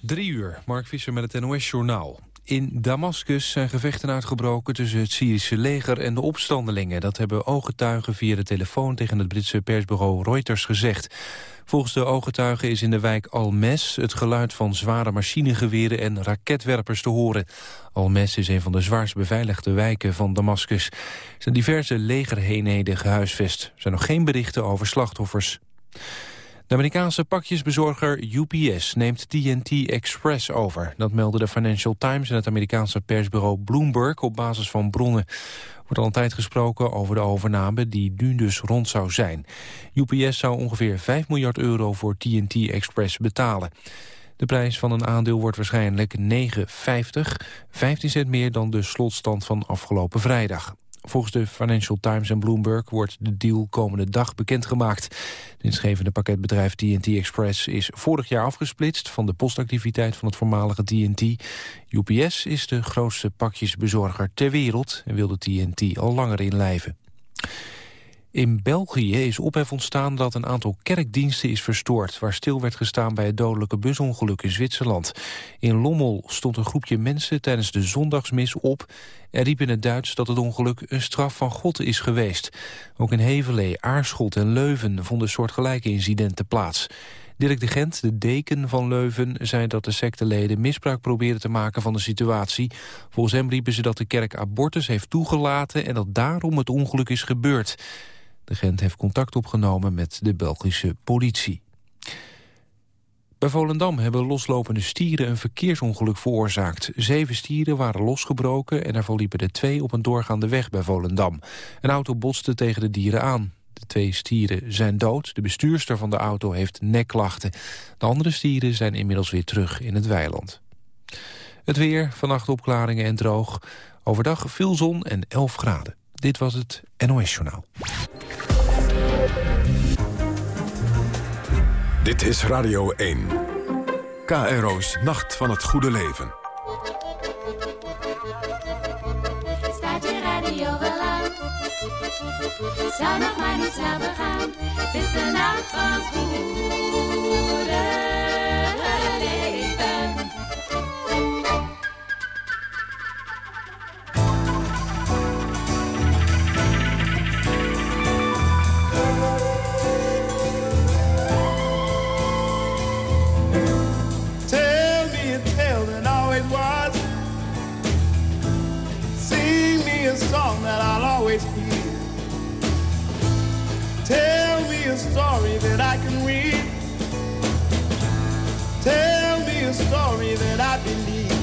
Drie uur, Mark Visser met het NOS-journaal. In Damascus zijn gevechten uitgebroken tussen het Syrische leger en de opstandelingen. Dat hebben ooggetuigen via de telefoon tegen het Britse persbureau Reuters gezegd. Volgens de ooggetuigen is in de wijk Almes het geluid van zware machinegeweren en raketwerpers te horen. Almes is een van de zwaarst beveiligde wijken van Damascus. Er zijn diverse legerheenheden gehuisvest. Er zijn nog geen berichten over slachtoffers. De Amerikaanse pakjesbezorger UPS neemt TNT Express over. Dat meldde de Financial Times en het Amerikaanse persbureau Bloomberg op basis van bronnen. Er wordt al een tijd gesproken over de overname die nu dus rond zou zijn. UPS zou ongeveer 5 miljard euro voor TNT Express betalen. De prijs van een aandeel wordt waarschijnlijk 9,50, 15 cent meer dan de slotstand van afgelopen vrijdag. Volgens de Financial Times en Bloomberg wordt de deal komende dag bekendgemaakt. Het inschevende pakketbedrijf TNT Express is vorig jaar afgesplitst... van de postactiviteit van het voormalige TNT. UPS is de grootste pakjesbezorger ter wereld... en wil de TNT al langer inlijven. In België is ophef ontstaan dat een aantal kerkdiensten is verstoord... waar stil werd gestaan bij het dodelijke busongeluk in Zwitserland. In Lommel stond een groepje mensen tijdens de zondagsmis op... en riep in het Duits dat het ongeluk een straf van God is geweest. Ook in Hevelee, Aarschot en Leuven vonden soortgelijke incidenten plaats. Dirk de Gent, de deken van Leuven, zei dat de secteleden misbruik probeerden te maken van de situatie. Volgens hem riepen ze dat de kerk abortus heeft toegelaten en dat daarom het ongeluk is gebeurd. De Gent heeft contact opgenomen met de Belgische politie. Bij Volendam hebben loslopende stieren een verkeersongeluk veroorzaakt. Zeven stieren waren losgebroken en daarvan liepen er twee op een doorgaande weg bij Volendam. Een auto botste tegen de dieren aan. De twee stieren zijn dood. De bestuurster van de auto heeft nekklachten. De andere stieren zijn inmiddels weer terug in het weiland. Het weer, vannacht opklaringen en droog. Overdag veel zon en 11 graden. Dit was het NOS Journaal. Dit is Radio 1. KRO's Nacht van het Goede Leven. Staat je radio wel aan? Zou nog maar niet snel begaan. Het is de nacht van het goede leven. Story that I can read. Tell me a story that I believe.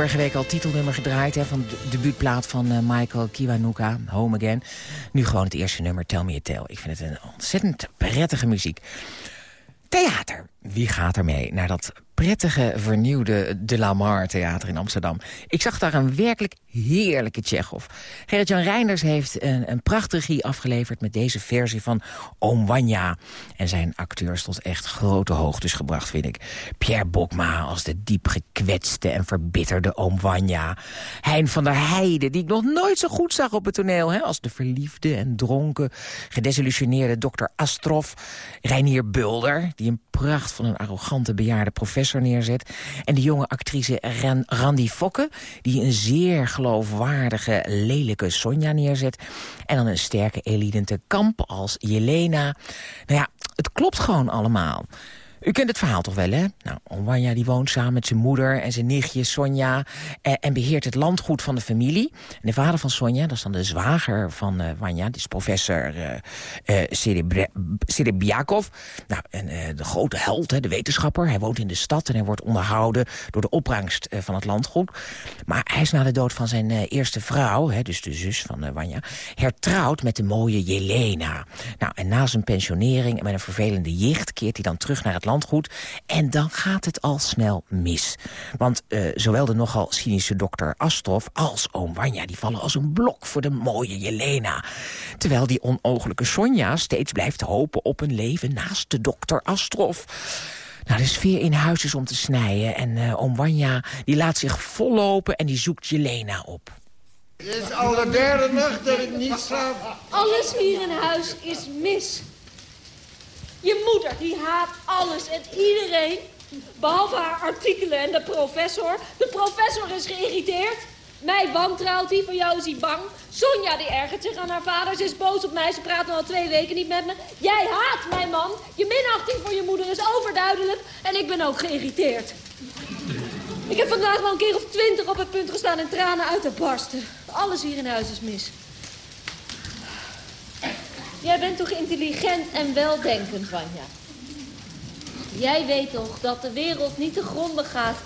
Vorige week al titelnummer gedraaid hè, van de debuutplaat van uh, Michael Kiwanuka, Home Again. Nu gewoon het eerste nummer, Tell Me A Tale. Ik vind het een ontzettend prettige muziek. Theater. Wie gaat er mee naar dat prettige, vernieuwde De La Mar Theater in Amsterdam. Ik zag daar een werkelijk heerlijke Tsjechov. Gerrit-Jan Reinders heeft een, een prachtige afgeleverd... met deze versie van Oom Wanja. En zijn acteurs tot echt grote hoogtes gebracht, vind ik. Pierre Bokma als de diep gekwetste en verbitterde Oom Wanja. Hein van der Heijden, die ik nog nooit zo goed zag op het toneel... Hè, als de verliefde en dronken, gedesillusioneerde dokter Astrof. Reinier Bulder, die een pracht van een arrogante bejaarde professor neerzet. En de jonge actrice Randy Fokke... die een zeer geloofwaardige, lelijke Sonja neerzet. En dan een sterke Elidente Kamp als Jelena. Nou ja, het klopt gewoon allemaal. U kent het verhaal toch wel, hè? Nou, Wanja die woont samen met zijn moeder en zijn nichtje Sonja... En, en, beheert het landgoed van de familie. En de vader van Sonja, dat is dan de zwager van uh, Wanja... die is professor uh, uh. Nou, en de grote held, hè, de wetenschapper. Hij woont in de stad en hij wordt onderhouden... door de opbrengst van het landgoed. Maar hij is na de dood van zijn eerste vrouw... Hè, dus de zus van Wanja... hertrouwd met de mooie Jelena. Nou, en na zijn pensionering en met een vervelende jicht... keert hij dan terug naar het landgoed. En dan gaat het al snel mis. Want uh, zowel de nogal cynische dokter Astrof als oom Wanja... die vallen als een blok voor de mooie Jelena. Terwijl die onogelijke Sonja steeds blijft hopen op een leven naast de dokter Astrof. Nou, de sfeer in huis is om te snijden. En uh, oom Wanja die laat zich vollopen en die zoekt Jelena op. Het is al de derde nacht dat ik niet slaap. Alles hier in huis is mis. Je moeder, die haat alles en iedereen. Behalve haar artikelen en de professor. De professor is geïrriteerd. Mij wantrouwt hij, voor jou is hij bang. Sonja die ergert zich aan haar vader. Ze is boos op mij, ze praat al twee weken niet met me. Jij haat mijn man. Je minachting voor je moeder is overduidelijk. En ik ben ook geïrriteerd. Ik heb vandaag wel een keer of twintig op het punt gestaan en tranen uit te barsten. Alles hier in huis is mis. Jij bent toch intelligent en weldenkend, Vanja? Jij weet toch dat de wereld niet te gronden gaat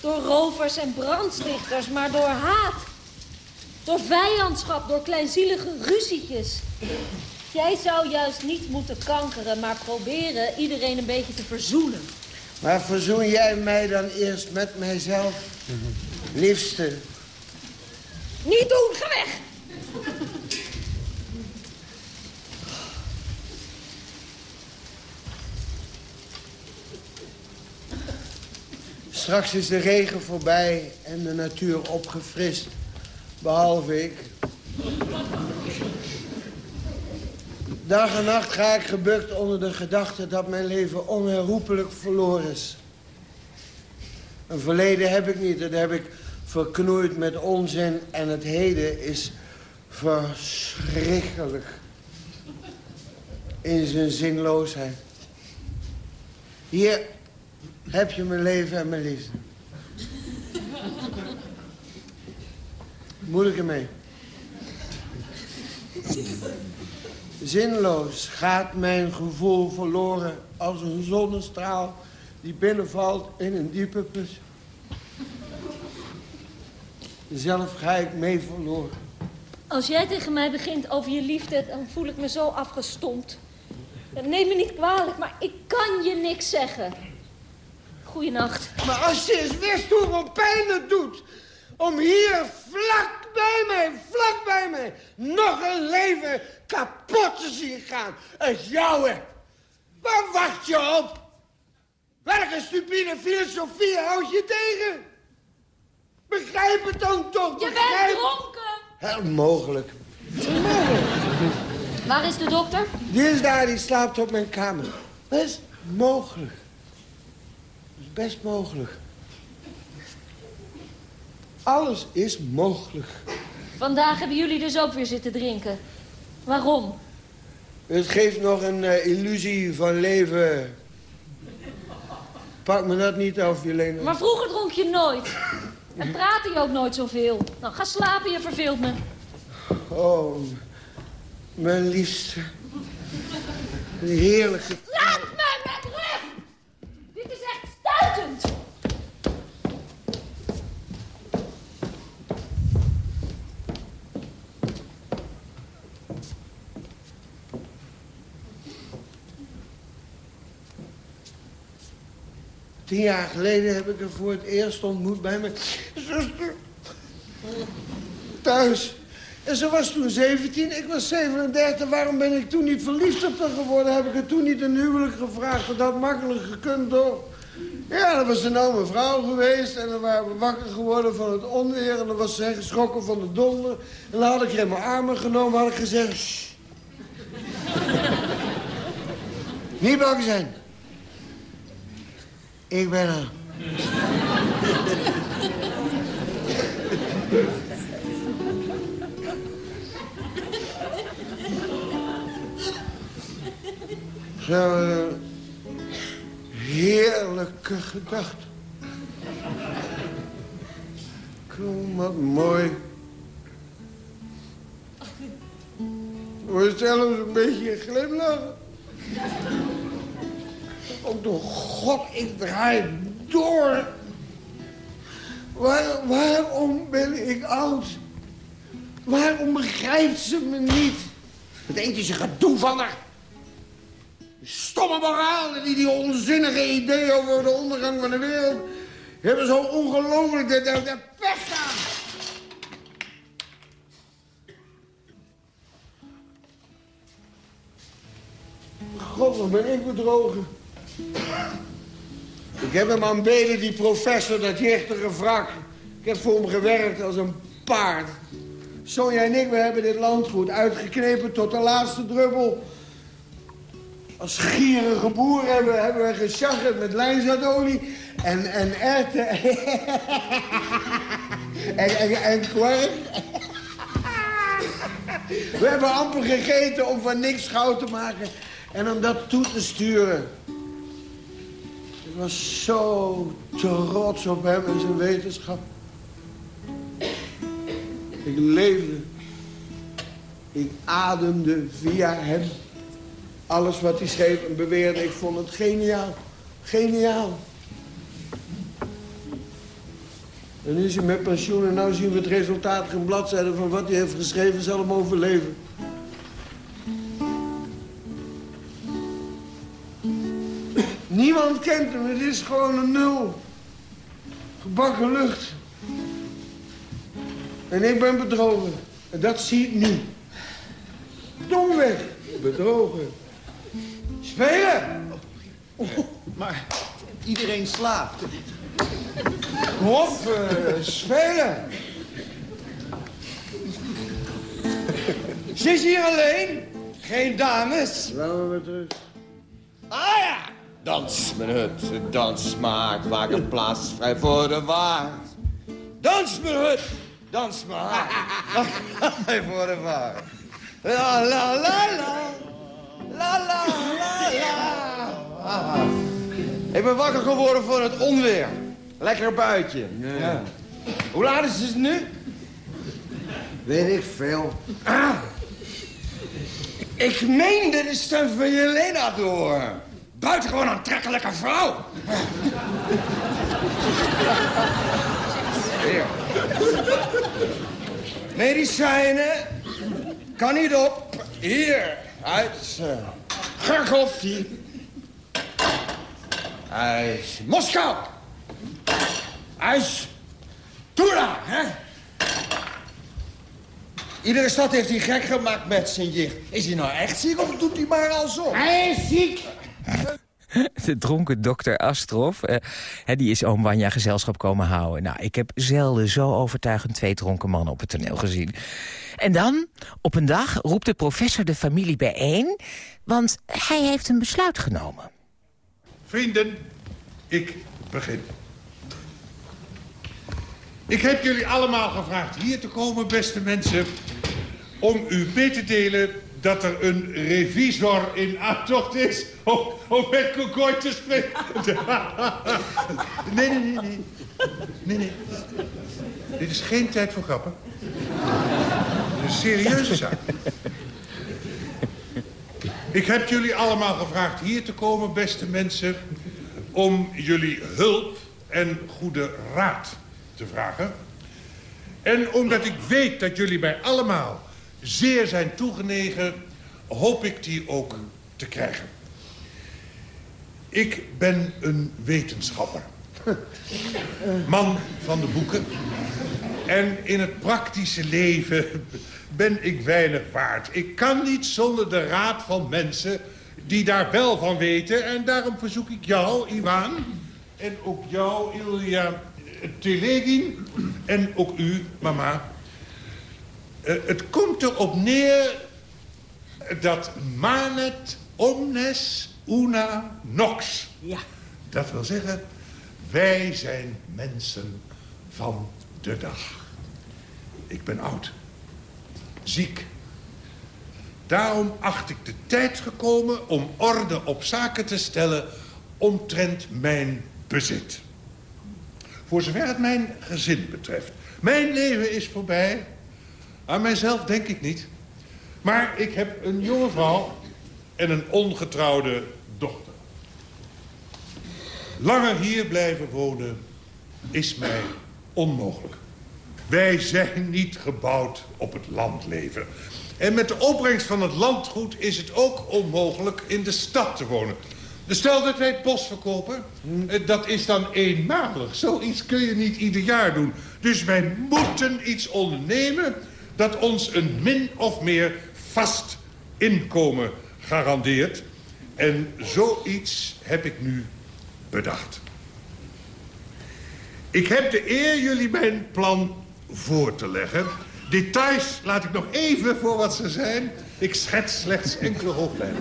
door rovers en brandstichters, maar door haat. Door vijandschap, door kleinzielige ruzietjes. Jij zou juist niet moeten kankeren, maar proberen iedereen een beetje te verzoenen. Maar verzoen jij mij dan eerst met mijzelf? Liefste. Niet doen, ga weg! Straks is de regen voorbij en de natuur opgefrist. Behalve ik. Dag en nacht ga ik gebukt onder de gedachte dat mijn leven onherroepelijk verloren is. Een verleden heb ik niet, dat heb ik verknoeid met onzin. En het heden is verschrikkelijk. In zijn zinloosheid. Hier heb je mijn leven en mijn liefde. Moet ik ermee? Zinloos gaat mijn gevoel verloren als een zonnestraal die binnenvalt in een diepe put. Zelf ga ik mee verloren. Als jij tegen mij begint over je liefde, dan voel ik me zo afgestompt. Neem me niet kwalijk, maar ik kan je niks zeggen. Goeienacht. Maar als je eens wist hoeveel pijn het doet... om hier vlak bij mij, vlak bij mij... nog een leven kapot te zien gaan. Het jouwe. Waar wacht je op? Welke stupide filosofie houd je tegen? Begrijp het dan toch, Je begrijp... bent dronken! Heel mogelijk. Waar is de dokter? Die is daar, die slaapt op mijn kamer. Dat is mogelijk. Best mogelijk. Alles is mogelijk. Vandaag hebben jullie dus ook weer zitten drinken. Waarom? Het geeft nog een eh, illusie van leven. Pak me dat niet af, Jelena. Maar vroeger dronk je nooit. En praatte je ook nooit zoveel. Nou, ga slapen, je verveelt me. Oh, mijn liefste. Heerlijke... Laat mij met rust! Dit is echt stuitend! Tien jaar geleden heb ik haar voor het eerst ontmoet bij mijn zuster. Thuis. En ze was toen 17, ik was 37. Waarom ben ik toen niet verliefd op haar geworden? Heb ik er toen niet een huwelijk gevraagd? Dat had makkelijk gekund, toch? Ja, dan was nou mijn vrouw geweest. En dan waren we wakker geworden van het onweer. En dan was zij geschrokken van de donder. En dan had ik haar in mijn armen genomen. had ik gezegd... Niet bang zijn. Ik ben. Zo'n heerlijke gedachte. Kom, wat mooi. We zelfs een beetje glimlachen. Ook door God, ik draai door. Waar, waarom ben ik oud? Waarom begrijpt ze me niet? Het ethische gedoe van haar. Die stomme moralen die die onzinnige ideeën over de ondergang van de wereld... hebben zo ongelooflijk de, de, de pest aan. God, wat ben ik bedrogen. Ik heb hem aanbeden, die professor, dat jichtige wrak. Ik heb voor hem gewerkt als een paard. Sonja en ik, we hebben dit landgoed uitgeknepen tot de laatste druppel. Als gierige boer hebben, hebben we geschaggerd met lijnzaadolie en, en erwten en, en, en. We hebben amper gegeten om van niks goud te maken en om dat toe te sturen. Was zo trots op hem en zijn wetenschap. Ik leefde. Ik ademde via hem. Alles wat hij schreef en beweerde, ik vond het geniaal. Geniaal. En nu is hij met pensioen en nu zien we het resultaat. Geen bladzijde van wat hij heeft geschreven zal hem overleven. Niemand kent hem, het is gewoon een nul. Gebakken lucht. En ik ben bedrogen. En dat zie ik nu. Domweg. Bedrogen. Spelen! Maar iedereen slaapt. Kom op, eh, spelen. Ze is hier alleen. Geen dames. Laten we maar terug. Ah ja! Dans, mijn hut, dans maar. Maak een plaats vrij voor de waard. Dans, mijn hut, dans maar. Maak vrij voor de waard. La la la la. La la la la. Ik ben wakker geworden voor het onweer. Lekker buitje. Ja. Hoe laat is het nu? Weet ik veel. Ah. Ik meende de stem van Jelena te horen. Buitengewoon aantrekkelijke vrouw. Hier. Medicijnen. Kan niet op. Hier. Uit uh, Garkov. Uit Moskou. Uit Tula, hè? Iedere stad heeft hij gek gemaakt met zijn jicht. Is hij nou echt ziek of doet hij maar alsof? Hij is ziek. De dronken dokter Astrov, eh, die is oom Wanja gezelschap komen houden. Nou, ik heb zelden zo overtuigend twee dronken mannen op het toneel gezien. En dan, op een dag, roept de professor de familie bijeen... want hij heeft een besluit genomen. Vrienden, ik begin. Ik heb jullie allemaal gevraagd hier te komen, beste mensen... om u mee te delen dat er een revisor in aantocht is... om, met Kokooi te spreken. nee, nee, nee, nee. Nee, nee. Dit is geen tijd voor grappen. Dit is een serieuze zaak. Ik heb jullie allemaal gevraagd hier te komen, beste mensen... om jullie hulp en goede raad te vragen. En omdat ik weet dat jullie mij allemaal zeer zijn toegenegen... hoop ik die ook te krijgen. Ik ben een wetenschapper. Man van de boeken. En in het praktische leven ben ik weinig waard. Ik kan niet zonder de raad van mensen die daar wel van weten. En daarom verzoek ik jou, Iwan, en ook jou, Ilja Telegin, en ook u, mama. Uh, het komt erop neer dat manet omnes una nox. Ja. Dat wil zeggen, wij zijn mensen van de dag. Ik ben oud. Ziek. Daarom acht ik de tijd gekomen om orde op zaken te stellen omtrent mijn bezit. Voor zover het mijn gezin betreft. Mijn leven is voorbij. Aan mijzelf denk ik niet. Maar ik heb een jonge vrouw en een ongetrouwde dochter. Langer hier blijven wonen is mij onmogelijk. Wij zijn niet gebouwd op het landleven. En met de opbrengst van het landgoed is het ook onmogelijk in de stad te wonen. Stel dat wij het bos verkopen, eh, dat is dan eenmalig. Zoiets kun je niet ieder jaar doen. Dus wij moeten iets ondernemen dat ons een min of meer vast inkomen garandeert. En zoiets heb ik nu bedacht. Ik heb de eer jullie mijn plan voor te leggen. Details laat ik nog even voor wat ze zijn. Ik schets slechts enkele hoofdlijnen.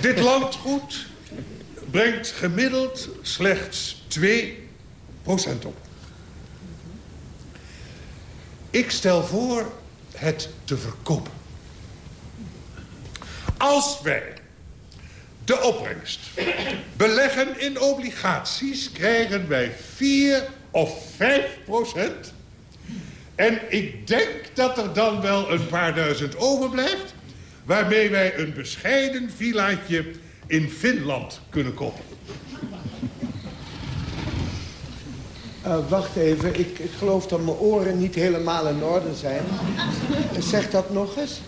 Dit landgoed brengt gemiddeld slechts 2% op. Ik stel voor het te verkopen. Als wij de opbrengst beleggen in obligaties... krijgen wij 4 of 5 procent. En ik denk dat er dan wel een paar duizend overblijft... waarmee wij een bescheiden villaatje in Finland kunnen kopen. Uh, wacht even, ik, ik geloof dat mijn oren niet helemaal in orde zijn. Zeg dat nog eens.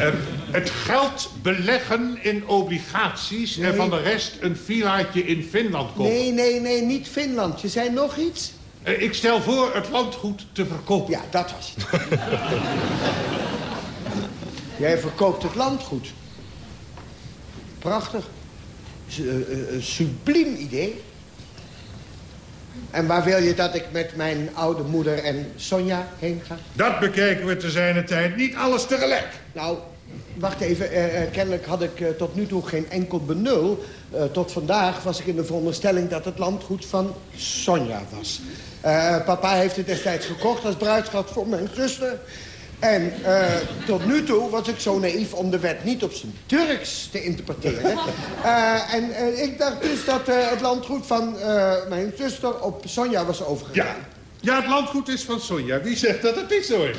Uh, het geld beleggen in obligaties nee. en van de rest een villaatje in Finland kopen. Nee, nee, nee, niet Finland. Je zei nog iets? Uh, ik stel voor het landgoed te verkopen. Ja, dat was het. Jij verkoopt het landgoed. Prachtig. Een subliem idee. En waar wil je dat ik met mijn oude moeder en Sonja heen ga? Dat bekijken we te zijner tijd. Niet alles tegelijk. Nou, wacht even. Uh, kennelijk had ik uh, tot nu toe geen enkel benul. Uh, tot vandaag was ik in de veronderstelling dat het landgoed van Sonja was. papa heeft het destijds gekocht als bruidschat voor mijn zuster. En uh, tot nu toe was ik zo naïef om de wet niet op zijn Turks te interpreteren. Uh, en uh, ik dacht dus dat het landgoed van mijn zuster op Sonja was overgegaan. Ja. ja, het landgoed is van Sonja. Wie zegt dat het niet zo is?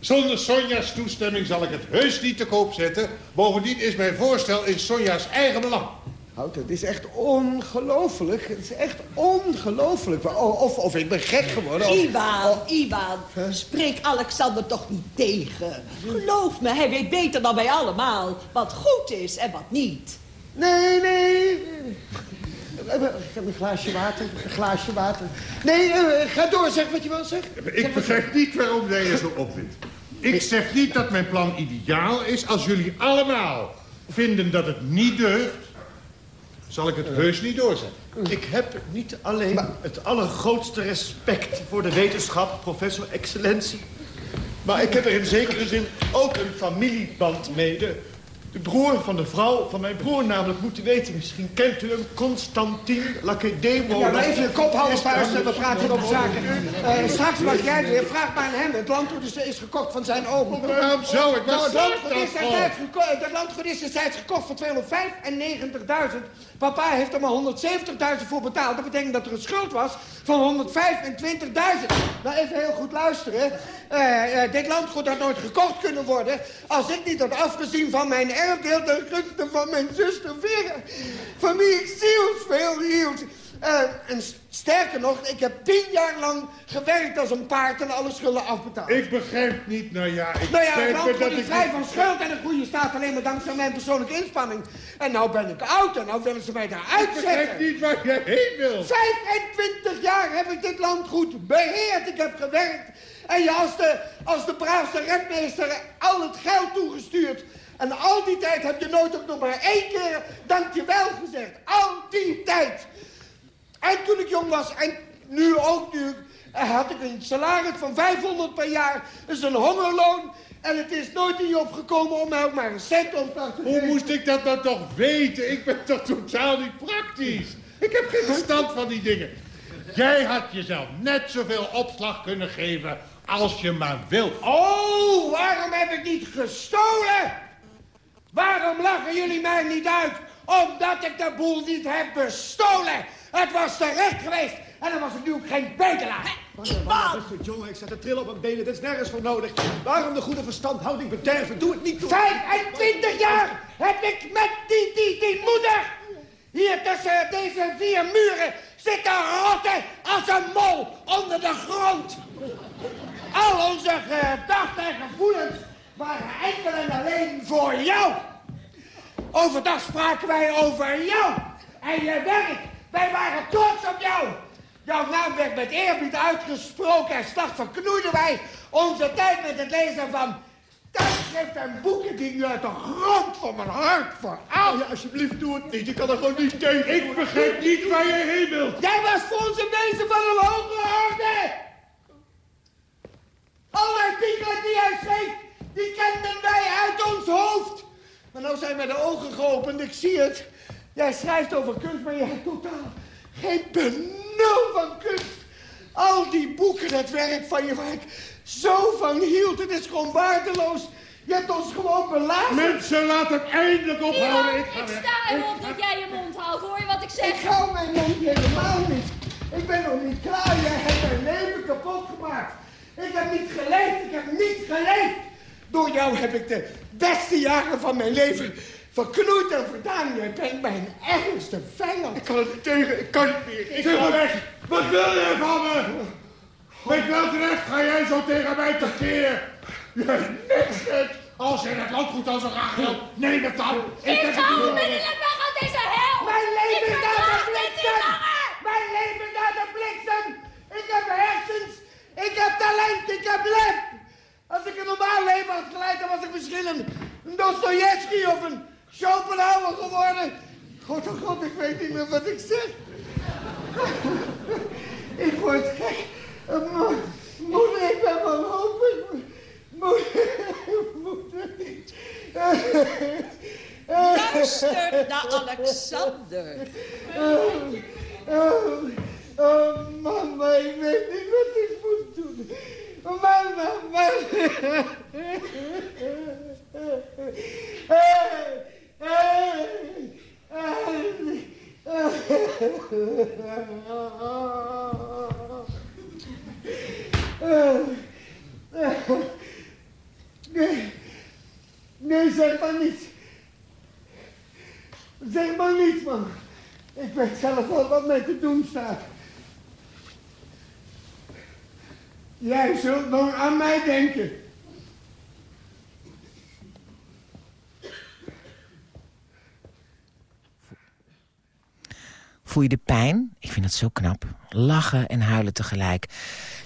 Zonder Sonja's toestemming zal ik het heus niet te koop zetten. Bovendien is mijn voorstel in Sonja's eigen belang. Houd, het is echt ongelooflijk. Het is echt ongelooflijk. Of, of ik ben gek geworden. Of, Iwan, of... Iwan, huh? spreek Alexander toch niet tegen. Geloof me, hij weet beter dan wij allemaal wat goed is en wat niet. Nee, nee. Een glaasje water, een glaasje water. Nee, uh, ga door, zeg wat je wil zeggen. Ik begrijp niet waarom jij je zo opwindt. Ik zeg niet dat mijn plan ideaal is. Als jullie allemaal vinden dat het niet deugt zal ik het heus niet doorzetten. Ik heb niet alleen maar... het allergrootste respect voor de wetenschap, professor excellentie. Maar ik heb er in zekere zin ook een familieband mede. De broer van de vrouw van mijn broer namelijk moeten weten. Misschien kent u hem, Constantin Lakedemo. Ja, maar even de kop houden, vuisten. We praten over zaken. Uh, straks mag jij weer. Vraag maar aan hem. Het landgoed is, is gekocht van zijn oom. Waarom zo? Ik nou, het landgoed is het landgoed is destijds gekocht voor 295.000. Papa heeft er maar 170.000 voor betaald. Dat betekent dat er een schuld was van 125.000. Nou, even heel goed luisteren. Uh, uh, dit landgoed had nooit gekocht kunnen worden... als ik niet had afgezien van mijn erfdeel ten gunste van mijn zuster Vera. Van wie ik zielsveel hield. Eh, en sterker nog, ik heb tien jaar lang gewerkt als een paard en alle schulden afbetaald. Ik begrijp niet, nou ja, ik Nou ja, ik dat ik vrij van schuld en een goede staat alleen maar dankzij mijn persoonlijke inspanning. En nou ben ik oud en nou willen ze mij eruit Ik begrijp niet waar jij heen wil. 25 jaar heb ik dit land goed beheerd. Ik heb gewerkt. En je als de, als de braafste redmeester al het geld toegestuurd. En al die tijd heb je nooit ook nog maar één keer dankjewel gezegd. Al die tijd. En toen ik jong was, en nu ook nu, eh, had ik een salaris van 500 per jaar. Dat is een hongerloon. En het is nooit in je opgekomen om mij ook maar een cent op te Hoe moest ik dat dan toch weten? Ik ben toch totaal niet praktisch. Ik heb geen verstand van die dingen. Jij had jezelf net zoveel opslag kunnen geven als je maar wilt. Oh, waarom heb ik niet gestolen? Waarom lachen jullie mij niet uit? Omdat ik de boel niet heb bestolen. Het was terecht geweest. En dan was ik nu ook geen bedelaar. Beste jongen, ik zet de tril op mijn benen. Dit is nergens voor nodig. Waarom de goede verstandhouding bederven? Doe het niet. Doe 25 jaar heb ik met die, die, die moeder... hier tussen deze vier muren zitten rotten als een mol onder de grond. Al onze gedachten en gevoelens waren enkel en alleen voor jou. Overdag spraken wij over jou en je werk. Wij waren trots op jou. Jouw naam werd met eerbied uitgesproken en straks verknoeiden wij onze tijd met het lezen van tijdschriften en boeken die nu uit de grond van mijn hart Oh ja, alsjeblieft, doe het niet. Je kan er gewoon niet tegen. Ik begrijp niet waar je heen wilt. Jij was voor ons een wezen van een hogere orde. Alle artikelen die hij schreef, die kenden wij uit ons hoofd. Maar nou zijn mij de ogen geopend, ik zie het. Jij schrijft over kunst, maar je hebt totaal geen benul van kunst. Al die boeken, dat werk van je waar ik zo van hield, het is gewoon waardeloos. Je hebt ons gewoon belazen. Mensen, laat het eindelijk ophouden. Ivan, Ik ga ik weg. sta erop dat jij je mond houdt. Hoor je wat ik zeg? Ik hou mijn mond helemaal niet. Ik ben nog niet klaar. Jij hebt mijn leven kapot gemaakt. Ik heb niet geleefd. Ik heb niet geleefd. Door jou heb ik de beste jaren van mijn leven verknoeid en verdaan. Jij bent mijn ergste vijand. Ik kan het niet tegen. Ik kan niet meer. Ik maar weg. Wat wil je van me? Met welk recht ga jij zo tegen mij tekeer? Je hebt niks zegt. Als je het landgoed al zo graag wilt, neem het dan. Ik het ga onmiddellijk weg uit deze hel! Mijn leven Ik is naar de bliksem. Mijn leven is naar de bliksem. Ik heb hersens. Ik heb talent. Ik heb lef. Als ik een normaal leven had geleid, dan was ik misschien een, een Dostoevsky of een Schopenhauer geworden. God, oh god, ik weet niet meer wat ik zeg. ik word gek. Mo- Moeder, ik ben wanhopig. Moeder, moeder. Luister naar Alexander. Oh, oh, oh, mama, ik weet niet wat ik moet doen. Mama, mama. Nee, nee, zeg maar niets. Zeg maar niets, man. Ik weet zelf wel wat mij te doen staat. Jij zult nog aan mij denken. Voel je de pijn? Ik vind het zo knap. Lachen en huilen tegelijk.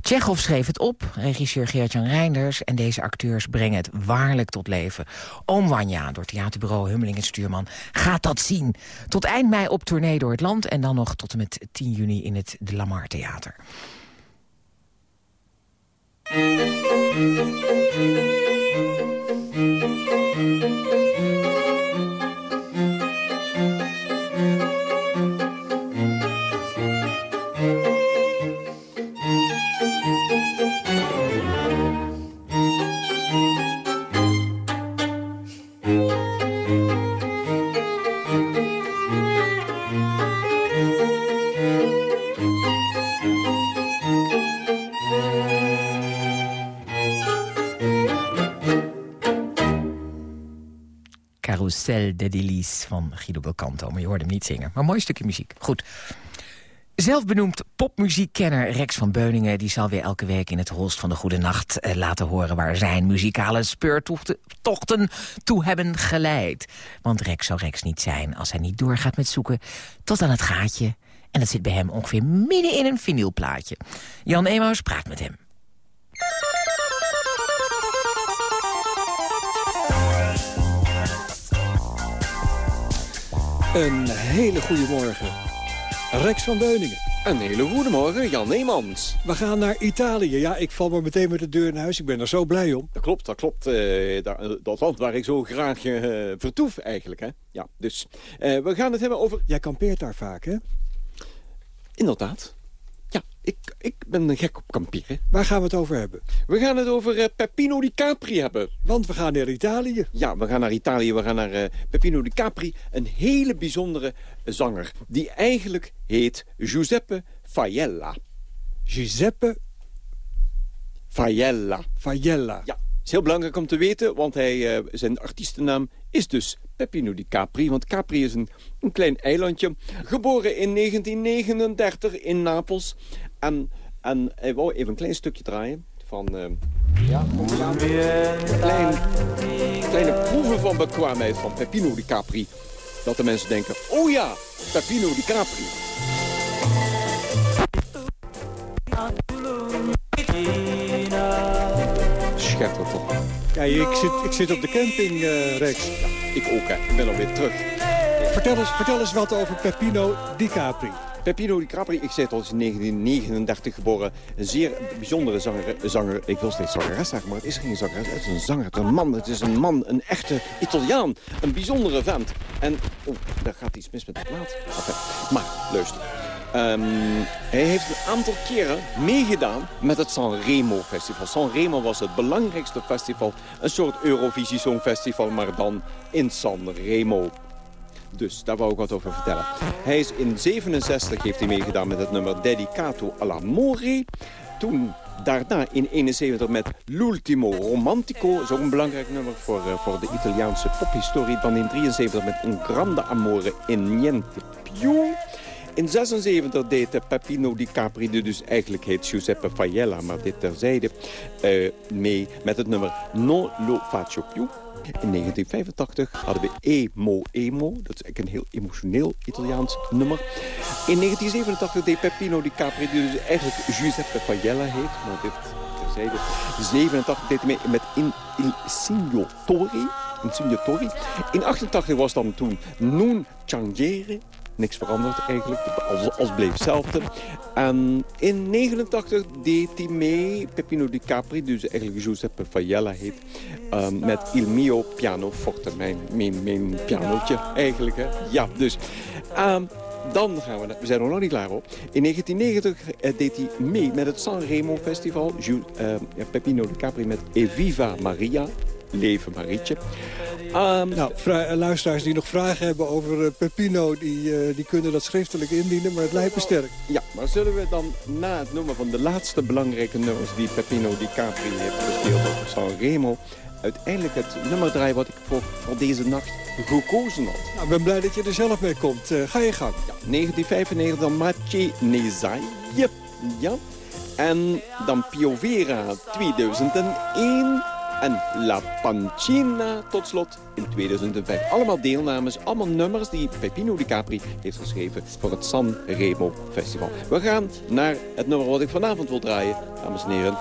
Tsjechov schreef het op, regisseur Geert-Jan Reinders... en deze acteurs brengen het waarlijk tot leven. Oom Wanja, door theaterbureau Hummelingen Stuurman, gaat dat zien. Tot eind mei op tournee door het land... en dan nog tot en met 10 juni in het De Lamar Theater. Thank you. Carousel de Délices van Guido Belcanto. Maar je hoorde hem niet zingen. Maar mooi stukje muziek. Goed. Zelfbenoemd popmuziekkenner Rex van Beuningen... die zal weer elke week in het holst van de Goede Nacht eh, laten horen... waar zijn muzikale speurtochten toe hebben geleid. Want Rex zou Rex niet zijn als hij niet doorgaat met zoeken... tot aan het gaatje. En dat zit bij hem ongeveer midden in een vinylplaatje. Jan Emaus praat met hem. Een hele goede morgen. Rex van Beuningen. Een hele goede morgen, Jan Neemans. We gaan naar Italië. Ja, ik val maar meteen met de deur naar huis. Ik ben er zo blij om. Dat klopt, dat klopt. Eh, dat land waar ik zo graag eh, vertoef eigenlijk. Hè? Ja, dus eh, we gaan het hebben over... Jij kampeert daar vaak, hè? Inderdaad. Ja, ik, ik ben gek op kamperen. Waar gaan we het over hebben? We gaan het over eh, Peppino di Capri hebben. Want we gaan naar Italië. Ja, we gaan naar Italië. We gaan naar eh, Peppino di Capri. Een hele bijzondere zanger. Die eigenlijk heet Giuseppe Faiella. Giuseppe Faiella. Faiella. Ja, is heel belangrijk om te weten, want hij, eh, zijn artiestennaam is dus Peppino di Capri. Want Capri is een, een klein eilandje. Geboren in 1939 in Napels. En, en hij wou even een klein stukje draaien van... eh, ja, een klein, kleine proeven van bekwaamheid van Peppino di Capri. Dat de mensen denken, oh ja, Peppino di Capri. Schettert toch. Ja, ik zit, ik zit op de camping, eh, Rex. Ik ook, hè. Ik ben alweer terug. Vertel eens, vertel eens wat over Peppino Di Capri. Peppino Di Capri, ik zei het al, is in 1939 geboren. Een zeer bijzondere zanger. zanger ik wil steeds zangeres zeggen, maar het is geen zangeres. Het is een zanger, het is een man. Het is een man, een echte Italiaan. Een bijzondere vent. En, oh, daar gaat iets mis met de plaat. Maar, luister. Ehm, hij heeft een aantal keren meegedaan met het Sanremo Festival. Sanremo was het belangrijkste festival. Een soort Eurovisie Songfestival, maar dan in Sanremo. Dus daar wou ik wat over vertellen. Hij is in 67 heeft hij meegedaan met het nummer Dedicato all'amore. Toen daarna in 71 met L'ultimo romantico. Is ook een belangrijk nummer voor, eh, voor de Italiaanse pophistorie. Dan in 73 met Un grande amore in niente più. In 76 deed Peppino Di Capri, die dus eigenlijk heet Giuseppe Faiella, maar dit terzijde, eh, mee met het nummer Non lo faccio più. In 1985 hadden we Emo Emo. Dat is eigenlijk een heel emotioneel Italiaans nummer. In 1987 deed Peppino Di Capri, die dus eigenlijk Giuseppe Faiella heet. Maar dit terzijde. 87 deed hij mee met In Il Signotori. In Signotori. In 88 was dan toen Non Changiere. Niks veranderd eigenlijk, als bleef hetzelfde. En in 89 deed hij mee, Peppino Di Capri, dus eigenlijk Giuseppe Faiella heet, ehm, met Il Mio Piano Forte, mijn, mijn, pianootje eigenlijk. Hè? Ja, dus... ehm, dan gaan we, we zijn er nog niet klaar op. In 1990 eh, deed hij mee met het Sanremo Festival. Ju- eh, Peppino Di Capri met Eviva Maria. Leven Marietje. Ehm, Nou, eh, luisteraars die nog vragen hebben over eh, Peppino... Die, eh, die kunnen dat schriftelijk indienen, maar het lijkt me sterk. Ja, maar zullen we dan na het nummer van de laatste belangrijke nummers... die Peppino Di Capri heeft gespeeld op Sanremo... uiteindelijk het nummer draaien wat ik voor, voor deze nacht gekozen had. Nou, ik ben blij dat je er zelf mee komt. Ga je gang. Ja, 1995 dan Macie Nezai. Ja. En dan Piovera 2001. En La Pancina tot slot in 2005. Allemaal deelnames, allemaal nummers die Peppino Di Capri heeft geschreven voor het Sanremo Festival. We gaan naar het nummer wat ik vanavond wil draaien, dames en heren.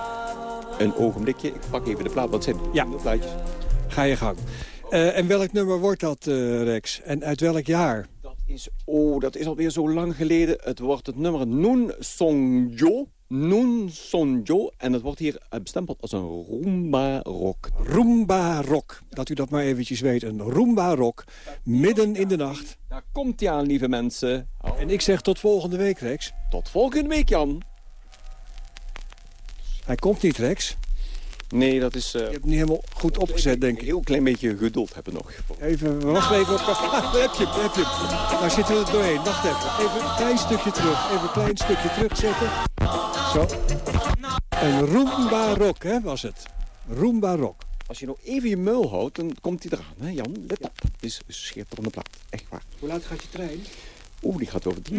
Een ogenblikje, ik pak even de plaat, wat zijn Ja. de plaatjes? Ga je gang. Eh, en welk nummer wordt dat, eh, Rex? En uit welk jaar? Dat is, oh, dat is alweer zo lang geleden. Het wordt het nummer Nun Songjo. Nun Songjo. En het wordt hier eh, bestempeld als een rumba rock. Roomba Rock. Dat u dat maar eventjes weet. Een Roomba Rock. Midden in de nacht. Daar komt hij aan, lieve mensen. En ik zeg tot volgende week, Rex. Tot volgende week, Jan. Hij komt niet, Rex. Nee, dat is... eh, Je hebt het niet helemaal goed opgezet, denk een ik. heel klein beetje geduld hebben nog. Even, we wachten even op... Ah, daar heb je heb je. Daar zitten we er doorheen. Wacht even. Even een klein stukje terug. Even een klein stukje terugzetten. Zo. Een Roomba Rock, hè, was het. Roomba Rock. Als je nou even je muil houdt, dan komt hij eraan, hè Jan? Let op. Het is een schitterende plaat. Echt waar. Hoe laat gaat je trein? Oeh, die gaat over drie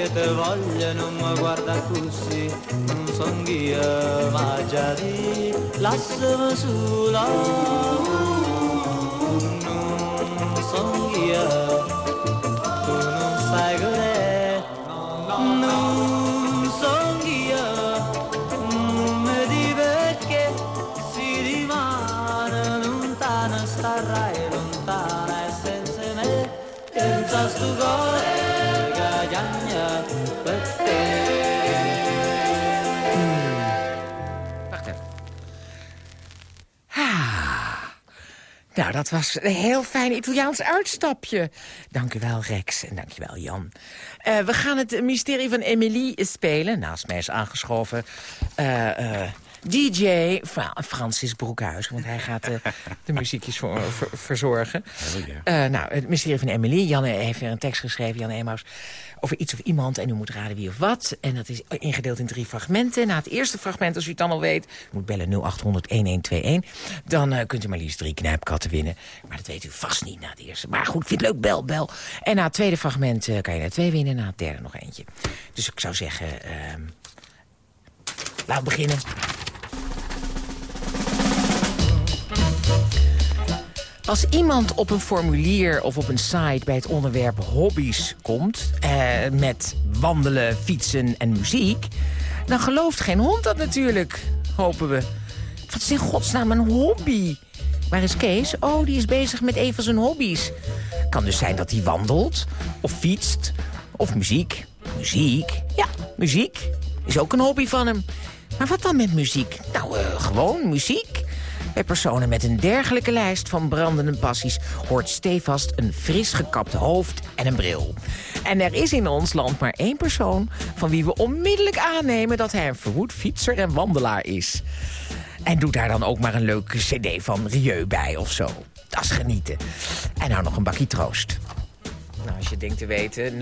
io te voglio, non mi guarda così, non son io, ma già di, lasciami sola, non son io, tu non sai che non son io, non mi di perché si rimane lontana, starai lontana e senza me, senza sto te. Wacht even. Ah. Nou, dat was een heel fijn Italiaans uitstapje. Dank u wel, Rex. En dank je wel, Jan. Eh, we gaan het mysterie van Emily spelen. Naast mij is aangeschoven eh, eh, DJ Fra Francis Broekhuis. Want hij gaat eh, de muziekjes voor, ver- verzorgen. Eh, nou, het mysterie van Emily. Jan heeft weer een tekst geschreven, Jan Emaus, over iets of iemand. En u moet raden wie of wat. En dat is ingedeeld in drie fragmenten. Na het eerste fragment, als u het dan al weet... moet bellen 0800-1121. Dan eh, kunt u maar liefst drie knijpkatten winnen. Maar dat weet u vast niet na het eerste. Maar goed, vind het leuk, bel, bel. En na het tweede fragment kan je er twee winnen. Na het derde nog eentje. Dus ik zou zeggen... ehm laten we beginnen. Als iemand op een formulier of op een site bij het onderwerp hobby's komt... Eh, met wandelen, fietsen en muziek... dan gelooft geen hond dat natuurlijk, hopen we. Wat is in godsnaam een hobby? Waar is Kees? Oh, die is bezig met een van zijn hobby's. Kan dus zijn dat hij wandelt, of fietst, of muziek. Muziek? Ja, muziek. Is ook een hobby van hem. Maar wat dan met muziek? Nou, eh, gewoon muziek. Bij personen met een dergelijke lijst van brandende passies... hoort stevast een fris gekapt hoofd en een bril. En er is in ons land maar één persoon... van wie we onmiddellijk aannemen dat hij een verwoed fietser en wandelaar is. En doe daar dan ook maar een leuke cd van Rieu bij of zo. Dat is genieten. En nou nog een bakje troost. Nou, als je denkt te weten, 0800-1121...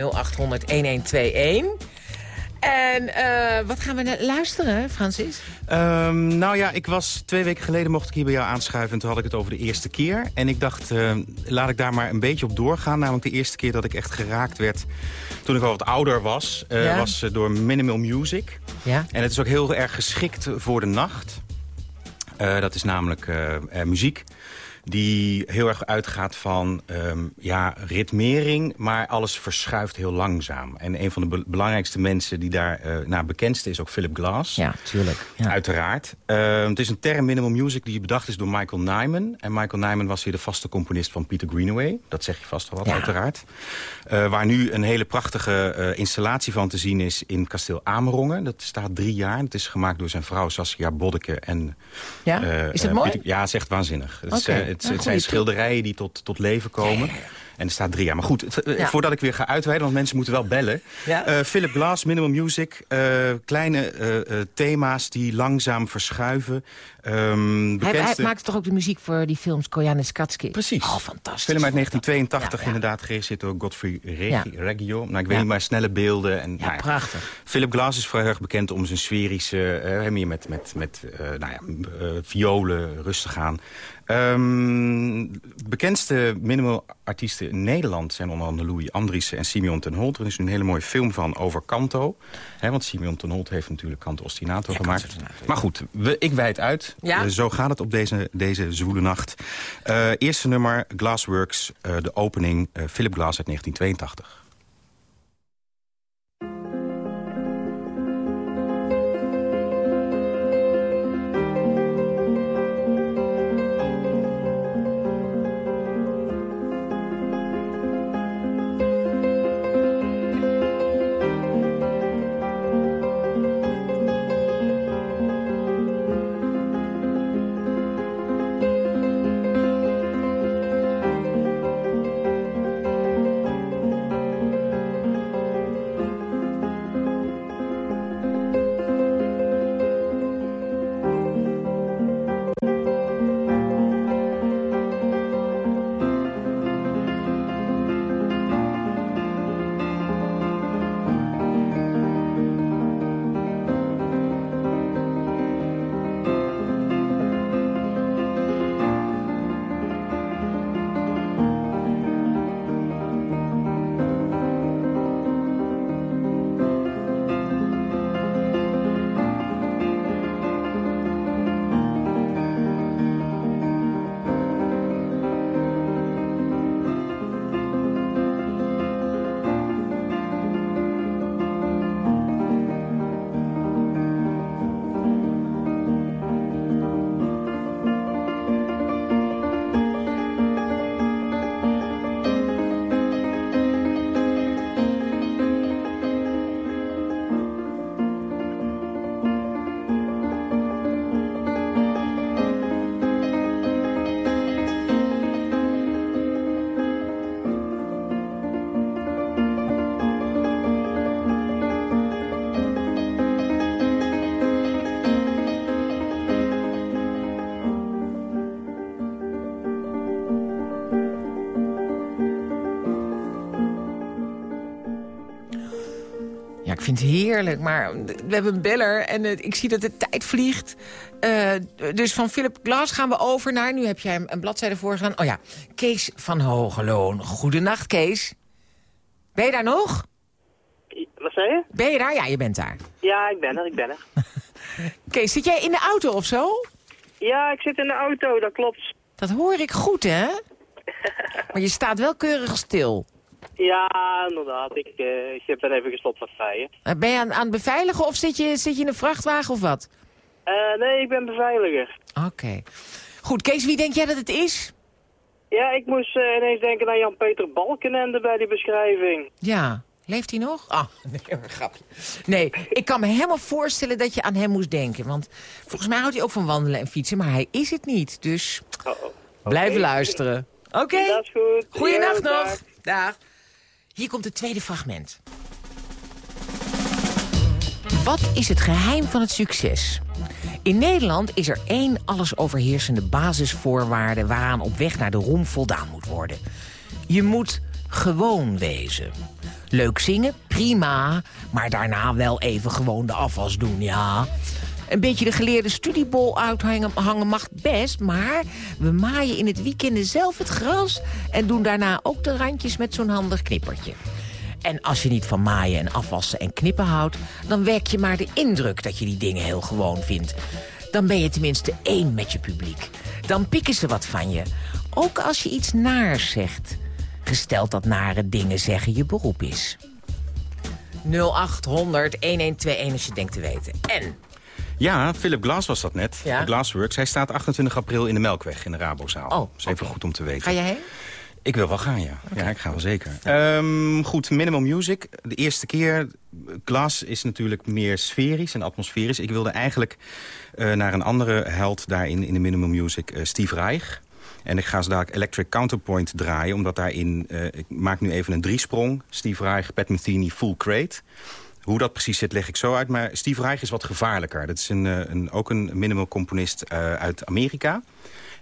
En eh, wat gaan we luisteren, Francis? Ehm, nou ja, ik was twee weken geleden mocht ik hier bij jou aanschuiven... en toen had ik het over de eerste keer. En ik dacht, eh, laat ik daar maar een beetje op doorgaan. Namelijk de eerste keer dat ik echt geraakt werd... toen ik al wat ouder was, eh, Ja. was door Minimal Music. Ja. En het is ook heel erg geschikt voor de nacht. Dat is namelijk muziek die heel erg uitgaat van ehm, ja, ritmering, maar alles verschuift heel langzaam. En een van de be- belangrijkste mensen die daar eh naar bekendste is ook Philip Glass. Ja, tuurlijk. Uiteraard. Ehm, het is een term minimal music die bedacht is door Michael Nyman. En Michael Nyman was hier de vaste componist van Peter Greenaway. Dat zeg je vast wel wat, Ja. uiteraard. Eh, waar nu een hele prachtige eh, installatie van te zien is in kasteel Amerongen. Dat staat drie jaar. Het is gemaakt door zijn vrouw Saskia Boddeke. En, Ja? Is het mooi? Ja, het is echt waanzinnig. Het, is, Oké. eh, het, het zijn schilderijen die tot, tot leven komen. En er staat drie jaar. Maar goed, het- eh, Ja. voordat ik weer ga uitweiden, want mensen moeten wel bellen. Ja. Eh, Philip Glass, Minimal Music. eh, kleine thema's die langzaam verschuiven. Ehm, Hij, hij bekendste- maakte toch ook de muziek voor die films Koyaanis Skatski? Precies. Oh, fantastisch. Film uit 1982, Ja, ja. inderdaad, geregisseerd door Godfrey Regi-. Reggio. Nou, ik weet niet, maar snelle beelden. En, nou ja. prachtig. Philip Glass is heel erg bekend om zijn sferische... eh, meer met, met, met nou ja, violen, rustig aan. Ehm, bekendste minimal artiesten in Nederland zijn onder andere Louis Andriessen en Simeon ten Holt. Er is nu een hele mooie film van over Canto. Hè, want Simeon ten Holt heeft natuurlijk Canto Ostinato gemaakt. Maar goed, we, ik wijd uit. Ja. Eh, zo gaat het op deze, deze zwoele nacht. Eh, eerste nummer, Glassworks, eh, de opening, Philip Glass uit 1982. Vind het heerlijk, maar we hebben een beller en eh, ik zie dat de tijd vliegt. Eh, dus van Philip Glass gaan we over naar, nu heb jij een, een bladzijde voorgegaan. Oh ja, Kees van Hogeloon. Goedenacht, Kees. Ben je daar nog? Wat zei je? Ben je daar? Ja, je bent daar. Ja, ik ben er, ik ben er. Kees, zit jij in de auto of zo? Ja, ik zit in de auto, dat klopt. Dat hoor ik goed, hè? Maar je staat wel keurig stil. Ja, inderdaad. Ik, eh, ik heb er even gestopt met rijden. Eh, Ben je aan, aan het beveiligen of zit je, zit je in een vrachtwagen of wat? Eh, nee, ik ben beveiliger. Oké. Goed, Kees, wie denk jij dat het is? Ja, ik moest ineens denken aan Jan-Peter Balkenende bij die beschrijving. Ja, leeft hij nog? Ah, nee, een grapje. Nee, ik kan me helemaal voorstellen dat je aan hem moest denken. Want volgens mij houdt hij ook van wandelen en fietsen, maar hij is het niet. Dus blijven luisteren. Oké. Dat is goed. Goeienacht nog. dag. Dag. Hier komt het tweede fragment. Wat is het geheim van het succes? In Nederland is er één alles overheersende basisvoorwaarde... waaraan op weg naar de roem voldaan moet worden. Je moet gewoon wezen. Leuk zingen, prima, maar daarna wel even gewoon de afwas doen, ja. Een beetje de geleerde studiebol uithangen hangen mag best... maar we maaien in het weekend zelf het gras... en doen daarna ook de randjes met zo'n handig knippertje. En als je niet van maaien en afwassen en knippen houdt... dan werk je maar de indruk dat je die dingen heel gewoon vindt. Dan ben je tenminste één met je publiek. Dan pikken ze wat van je. Ook als je iets naars zegt. Gesteld dat nare dingen zeggen je beroep is. 0800 1121 als je denkt te weten. En? Ja, Philip Glass was dat net. Ja? Glassworks. Hij staat 28 april in de Melkweg in de Rabozaal. Oh, dat is even goed om te weten. Ga je heen? Ik wil wel gaan, ja. Ja, ik ga wel zeker. Ehm, goed, Minimal Music. De eerste keer. Glass is natuurlijk meer sferisch en atmosferisch. Ik wilde eigenlijk eh, naar een andere held daarin in de Minimal Music, eh, Steve Reich. En ik ga ze dadelijk Electric Counterpoint draaien... omdat daarin... eh, ik maak nu even een driesprong. Steve Reich, Pat Metheny, Full Crate... Hoe dat precies zit, leg ik zo uit. Maar Steve Reich is wat gevaarlijker. Dat is een, eh, een, ook een minimal componist eh, uit Amerika.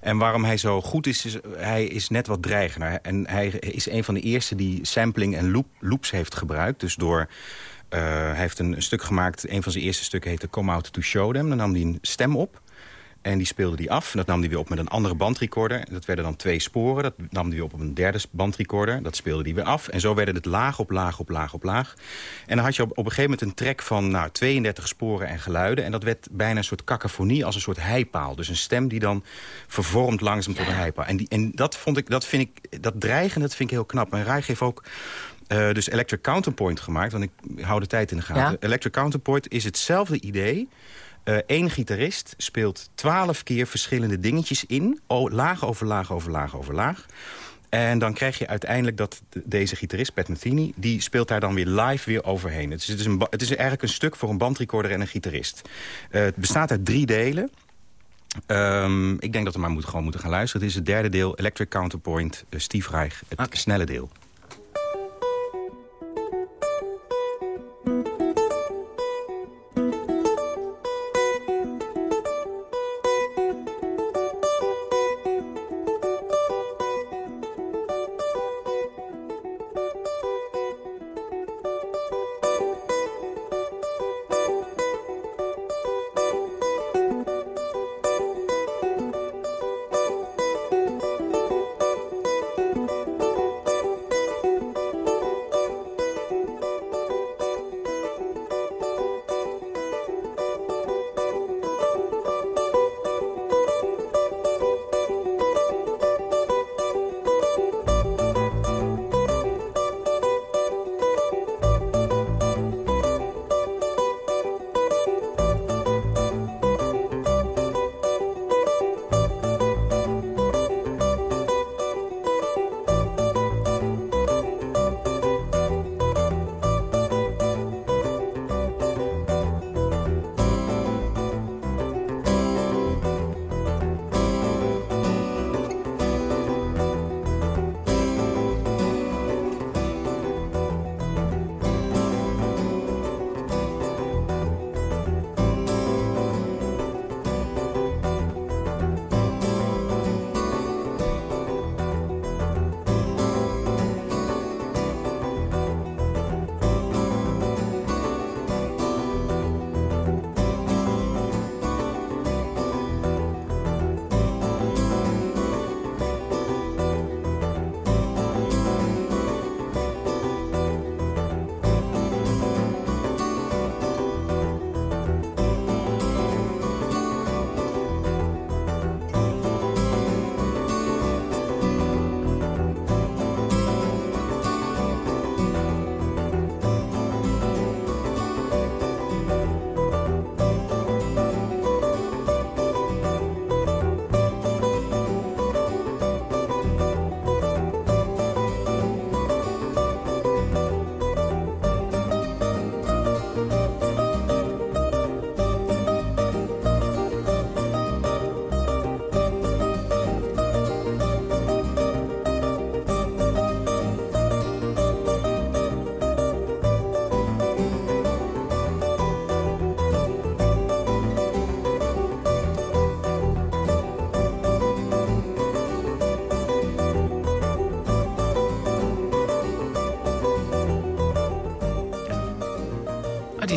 En waarom hij zo goed is, is hij is net wat dreigender. En hij is een van de eerste die sampling en loop, loops heeft gebruikt. Dus door... eh, hij heeft een, een stuk gemaakt, een van zijn eerste stukken heette Come Out To Show Them. Dan nam hij een stem op. En die speelde die af. En dat nam hij weer op met een andere bandrecorder. Dat werden dan twee sporen. Dat nam hij weer op op een derde bandrecorder. Dat speelde hij weer af. En zo werden het laag op laag op laag op laag. En dan had je op, op een gegeven moment een track van nou, 32 sporen en geluiden. En dat werd bijna een soort cacophonie als een soort heipaal. Dus een stem die dan vervormt langzaam tot een heipaal. En, die, en dat, vond ik, dat vind ik, dat dreigen, dat vind ik heel knap. En Rai heeft ook... eh, dus Electric Counterpoint gemaakt, want ik hou de tijd in de gaten. Ja. Electric Counterpoint is hetzelfde idee. Eén gitarist speelt twaalf keer verschillende dingetjes in. O, laag over laag over laag over laag. En dan krijg je uiteindelijk dat de- deze gitarist, Pat Metheny... die speelt daar dan weer live weer overheen. Het is, het is, een, het is eigenlijk een stuk voor een bandrecorder en een gitarist. Eh, het bestaat uit drie delen. Ehm, ik denk dat we maar moet, gewoon moeten gaan luisteren. Het is het derde deel, Electric Counterpoint, eh, Steve Reich. Het snelle deel.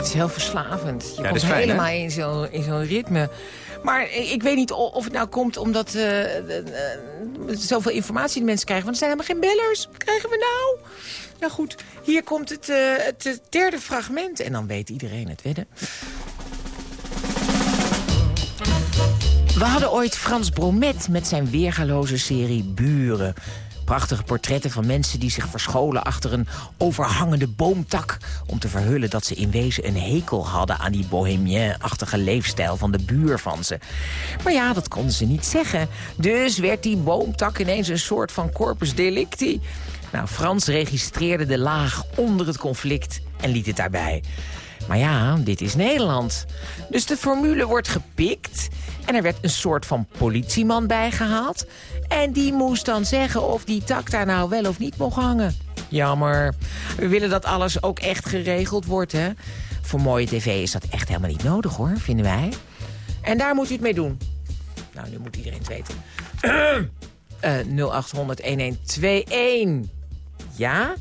Is heel verslavend. Je dat komt fijn, helemaal hè? in zo'n in zo'n ritme. Maar ik weet niet of het nou komt omdat eh, zoveel informatie de mensen krijgen. Want er zijn helemaal geen bellers. Wat krijgen we nou? Nou goed, hier komt het, eh, het derde fragment. En dan weet iedereen het wedden. We hadden ooit Frans Bromet met zijn weergaloze serie Buren. Prachtige portretten van mensen die zich verscholen achter een overhangende boomtak... om te verhullen dat ze in wezen een hekel hadden aan die bohemien-achtige leefstijl van de buur van ze. Maar ja, dat konden ze niet zeggen. Dus werd die boomtak ineens een soort van corpus delicti. Nou, Frans registreerde de laag onder het conflict en liet het daarbij. Maar ja, dit is Nederland. Dus de formule wordt gepikt en er werd een soort van politieman bijgehaald. En die moest dan zeggen of die tak daar nou wel of niet mocht hangen. Jammer. We willen dat alles ook echt geregeld wordt, hè. Voor mooie tv is dat echt helemaal niet nodig, hoor, vinden wij. En daar moet u het mee doen. Nou, nu moet iedereen het weten. Eh 0800-1121. Ja?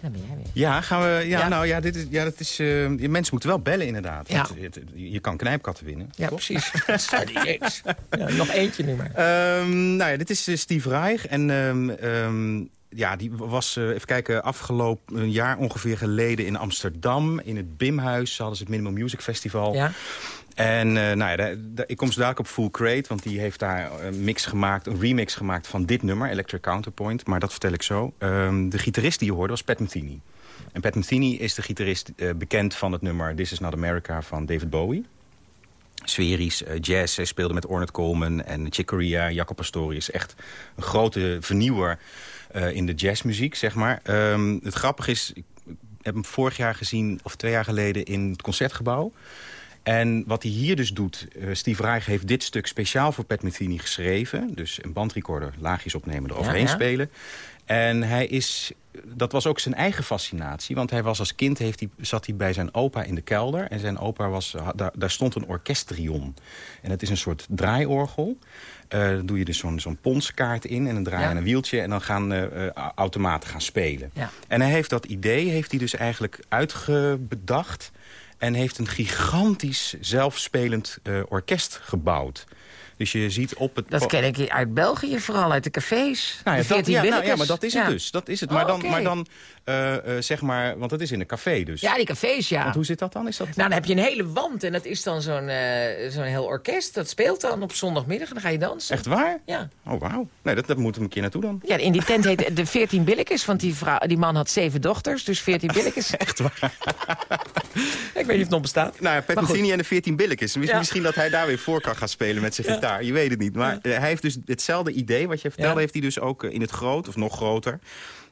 Dan ben jij weer. Ja, gaan we, ja, Ja. nou ja, dit is, ja, dat is, je mensen moeten wel bellen inderdaad. Ja. Het- je kan knijpkatten winnen. Ja, precies. Jezus. Ja, nog eentje nu maar. Ehm, nou ja, dit is eh, Steve Reich. En ehm, ehm, ja, die was, eh, even kijken, afgelopen een jaar ongeveer geleden in Amsterdam. In het Bimhuis hadden ze het Minimum Music Festival. Ja. En eh, nou ja, daar- daar- ik kom zo dadelijk op Full Crate, want die heeft daar een mix gemaakt, een remix gemaakt van dit nummer, Electric Counterpoint. Maar dat vertel ik zo. Ehm, de gitarist die je hoorde was Pat Metheny. En Pat Metheny is de gitarist eh, bekend van het nummer This Is Not America van David Bowie. Sferisch, eh, jazz. Hij speelde met Ornette Coleman en Chick Corea. Jacob Pastorius. Echt een grote vernieuwer eh, in de jazzmuziek, zeg maar. Ehm, het grappige is, ik heb hem vorig jaar gezien, of twee jaar geleden, in het Concertgebouw. En wat hij hier dus doet, eh, Steve Reich heeft dit stuk speciaal voor Pat Metheny geschreven. Dus een bandrecorder, laagjes opnemen, eroverheen Ja, ja. spelen. En hij is, dat was ook zijn eigen fascinatie. Want hij was als kind, heeft hij, zat hij bij zijn opa in de kelder. En zijn opa was, daar, daar stond een orkestrion. En dat is een soort draaiorgel. Eh dan doe je dus zo'n zo'n ponskaart in en dan draai je Ja. aan een wieltje... en dan gaan eh, automaten gaan spelen. Ja. En hij heeft dat idee heeft hij dus eigenlijk uitgebedacht... en heeft een gigantisch zelfspelend orkest gebouwd. Dus je ziet op het... Dat ken ik uit België, vooral uit de cafés. Nou ja, de dat, 14 ja, nou, ja, maar dat is het dus. Dat is het. Oh, Maar dan, oké. maar dan zeg maar, want het is in een café dus. Ja, die cafés, ja. Want hoe zit dat dan? Is dat... Nou, dan heb je een hele wand en dat is dan zo'n eh, zo'n heel orkest. Dat speelt dan op zondagmiddag en dan ga je dansen. Echt waar? Ja. Oh, wauw. Nee, dat, dat moeten we een keer naartoe dan. Ja, in die tent heet de 14 billetjes, want die, vrouw, die man had zeven dochters, dus 14 billetjes. Echt waar? ik weet niet of het nog bestaat. Nou ja, en de 14 billetjes. Miss- Ja. Misschien dat hij daar weer voor kan gaan spelen met zijn Ja. gitaar. Je weet het niet. Maar eh, hij heeft dus hetzelfde idee wat je vertelde... Ja. heeft hij dus ook eh, in het groot, of nog groter.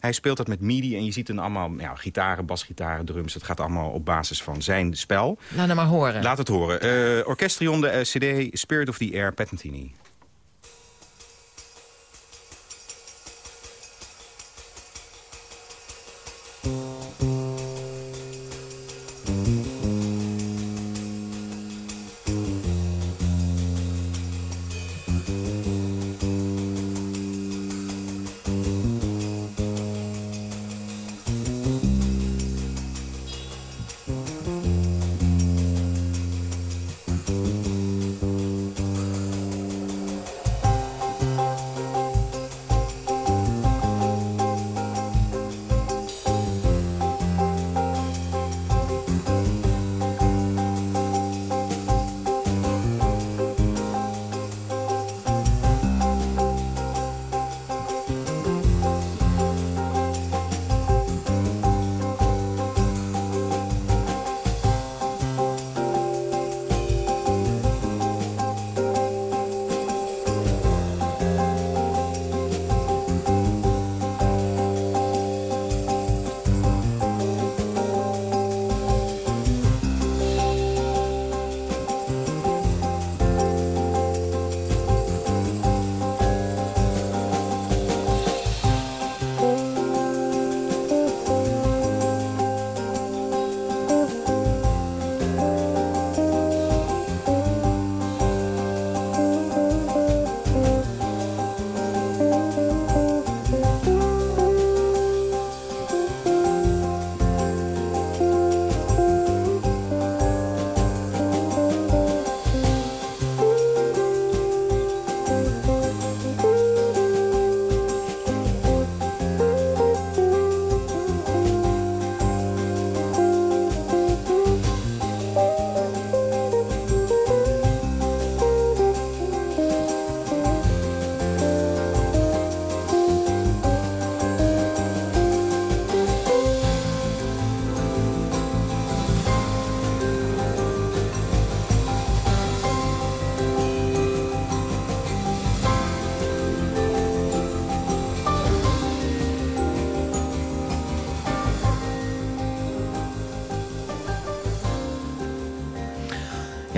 Hij speelt dat met midi en je ziet dan allemaal ja, gitaren, basgitaren, drums. Het gaat allemaal op basis van zijn spel. Laat hem maar horen. Laat het horen. Eh Orchestrion, de eh, cd Spirit of the Air, Pat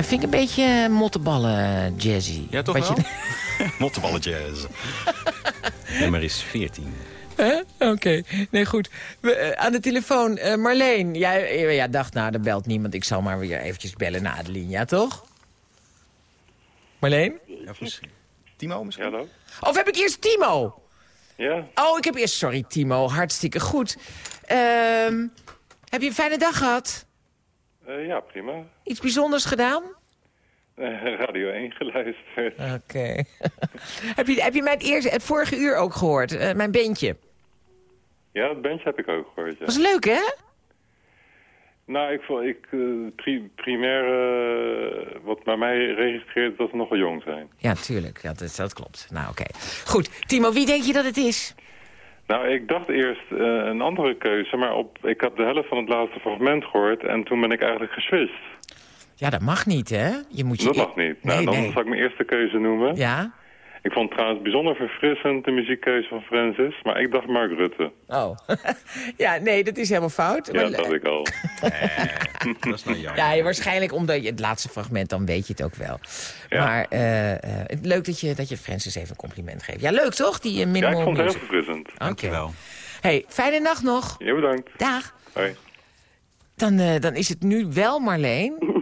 vind ik een beetje mottenballen jazzy. Ja, toch Wat wel? je- Mottenballen jazz. Nummer is 14. Hè? Oké, nee goed. We, eh, aan de telefoon, eh, Marleen. Jij eh, ja, dacht, nou, er belt niemand. Ik zal maar weer eventjes bellen naar Adeline, ja toch? Marleen? Of misschien- Timo misschien? Hallo? Of heb ik eerst Timo? Ja, Oh, ik heb eerst... Sorry, Timo. Hartstikke goed. Ehm, heb je een fijne dag gehad? Eh, ja, prima. Iets bijzonders gedaan? Eh, Radio 1 geluisterd. Oké. heb, je, heb je mijn eerste, het vorige uur ook gehoord? Eh, mijn bandje. Ja, het bandje heb ik ook gehoord, ja. Was leuk, hè? Nou, ik vond, ik, pri primair, wat bij mij registreert, dat ze nogal jong zijn. Ja, tuurlijk. Ja, dat, dat klopt. Nou, oké. Goed. Timo, wie denk je dat het is? Nou, ik dacht eerst eh, een andere keuze, maar op, ik had de helft van het laatste fragment gehoord en toen ben ik eigenlijk geswitcht. Ja, dat mag niet, hè? Je moet je Dat mag niet. Nou, Nee, dan nee. zal ik mijn eerste keuze noemen. Ja? Ik vond het trouwens bijzonder verfrissend, de muziekkeuze van Francis, maar ik dacht Mark Rutte. Oh. ja, nee, dat is helemaal fout. Ja, Maar- dat had ik al. dat is nou jammer. Ja, je- waarschijnlijk omdat je het laatste fragment, dan weet je het ook wel. Ja. Maar eh, eh, het- leuk dat je, dat je Francis even een compliment geeft. Ja, leuk toch, die uh, Ja, ik vond het heel verfrissend. Dankjewel. hey, fijne nacht nog. Ja, bedankt. Dag. Hoi. Dan, eh, dan is het nu wel Marleen.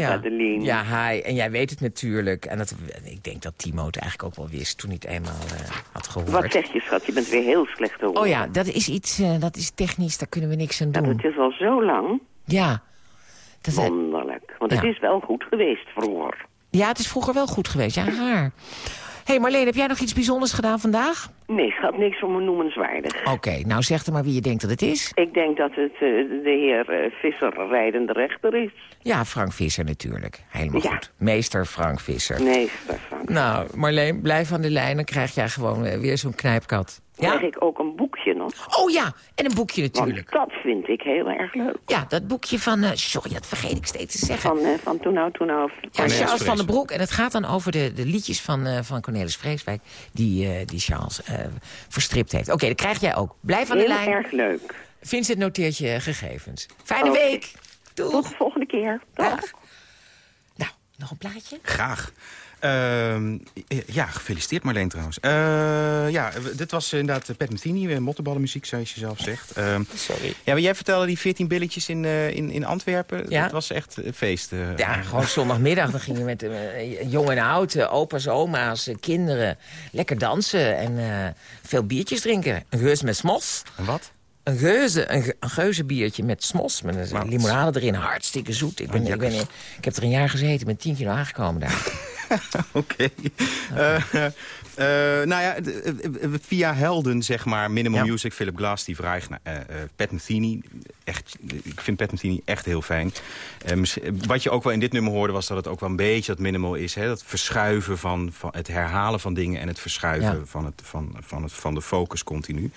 Ja. Adeline. Ja, hi. En jij weet het natuurlijk. En dat, ik denk dat Timo het eigenlijk ook wel wist toen hij het eenmaal eh, had gehoord. Wat zeg je, schat? Je bent weer heel slecht te horen. Oh ja, dat is iets, eh, dat is technisch, daar kunnen we niks aan doen. Nou, het is al zo lang. Ja. Dat, Wonderlijk. Want Ja. het is wel goed geweest vroeger. ja, het is vroeger wel goed geweest. Ja, haar. Hé hey Marleen, heb jij nog iets bijzonders gedaan vandaag? Nee, schat, niks om noemenswaardig. Oké, nou zeg er maar wie je denkt dat het is. Ik denk dat het eh, de heer eh, Visser rijdende rechter is. Ja, Frank Visser natuurlijk. Helemaal Ja. goed. Meester Frank Visser. Nee, Stefan. Nou, Marleen, blijf aan de lijn. Dan krijg jij gewoon eh, weer zo'n knijpkat. Krijg ik ook een boekje nog? Oh ja, en een boekje natuurlijk. Want dat vind ik heel erg leuk. Ja, dat boekje van... eh, sorry, dat vergeet ik steeds te zeggen. Van, eh, van toen nou, toen nou. Ja, Charles van den Broek. En het gaat dan over de, de liedjes van, eh, van Cornelis Vreeswijk... die, eh, die Charles eh, verstript heeft. Oké, dat krijg jij ook. Blijf aan de Heel lijn. erg leuk. Vincent noteert je gegevens. Fijne week. Doeg. Tot de volgende keer. Dag. Nou, nog een plaatje? Graag. Ehm, ja, gefeliciteerd Marleen trouwens. Eh, ja, dit was inderdaad Pat Metheny, eh, mottenballenmuziek zoals je zelf zegt. Ehm, Sorry. Ja, maar jij vertelde die 14 billetjes in, eh, in, in Antwerpen. Ja. Dat was echt feest. eh. Ja, gewoon zondagmiddag. Dan gingen we met eh, jong en oud, eh, opa's, oma's, eh, kinderen... lekker dansen en eh, veel biertjes drinken. Een geus met smos. En wat? Een geuze, een, ge- een geuze biertje met smos. Met een limonade erin, hartstikke zoet. Ik, ben, Oh, ik, ben, ik heb er een jaar gezeten, ik ben 10 kilo aangekomen daar. Oké. Eh, eh, nou ja, eh, eh, via helden, zeg maar. Minimal Music, Philip Glass, Steve Reich, eh, eh, Pat Metheny. Echt, ik vind Pat Metheny echt heel fijn. Eh, wat je ook wel in dit nummer hoorde, was dat het ook wel een beetje dat minimal is. Hè? Dat verschuiven van, van het herhalen van dingen en het verschuiven Ja. van, het, van, van, het, van de focus continu.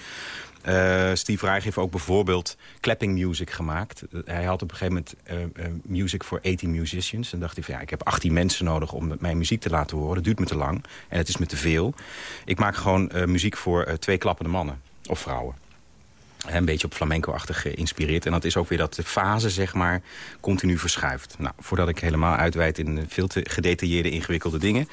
Eh, Steve Reich heeft ook bijvoorbeeld clapping music gemaakt. Hij had op een gegeven moment eh, music voor 18 musicians. En dacht hij van ja, ik heb 18 mensen nodig om mijn muziek te laten horen. Dat duurt me te lang en het is me te veel. Ik maak gewoon muziek voor twee klappende mannen of vrouwen. Een beetje op flamenco-achtig geïnspireerd. En dat is ook weer dat de fase, zeg maar, continu verschuift. Nou, voordat ik helemaal uitweid in veel te gedetailleerde, ingewikkelde dingen.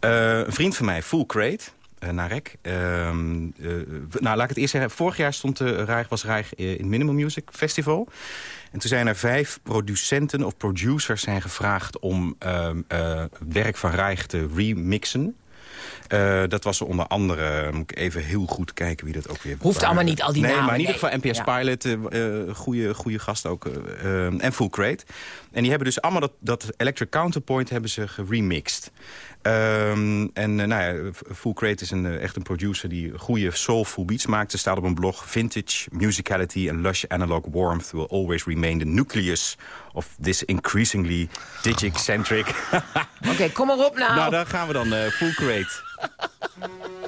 Eh, een vriend van mij, Full Crate, eh, Narek. Ehm, eh, nou, laat ik het eerst zeggen. Vorig jaar stond Rijg, was Rijg in Minimal Music Festival. En toen zijn er vijf producenten of producers zijn gevraagd... om ehm, eh, werk van Rijg te remixen. Uh, dat was er onder andere, moet ik even heel goed kijken wie dat ook weer Hoeft allemaal niet al die nee, namen. maar in ieder geval NPS Ja. Pilot, uh, goede, goede gast ook, en Full Crate. En die hebben dus allemaal dat, dat Electric Counterpoint hebben ze geremixed. Um, en uh, nou ja, Full Crate is een, uh, echt een producer die goede soulful beats maakt. Er staat op een blog... Vintage, musicality and lush analog warmth will always remain the nucleus of this increasingly digic-centric... Oké, okay, kom maar op nou. Nou, daar gaan we dan. Uh, Full Crate.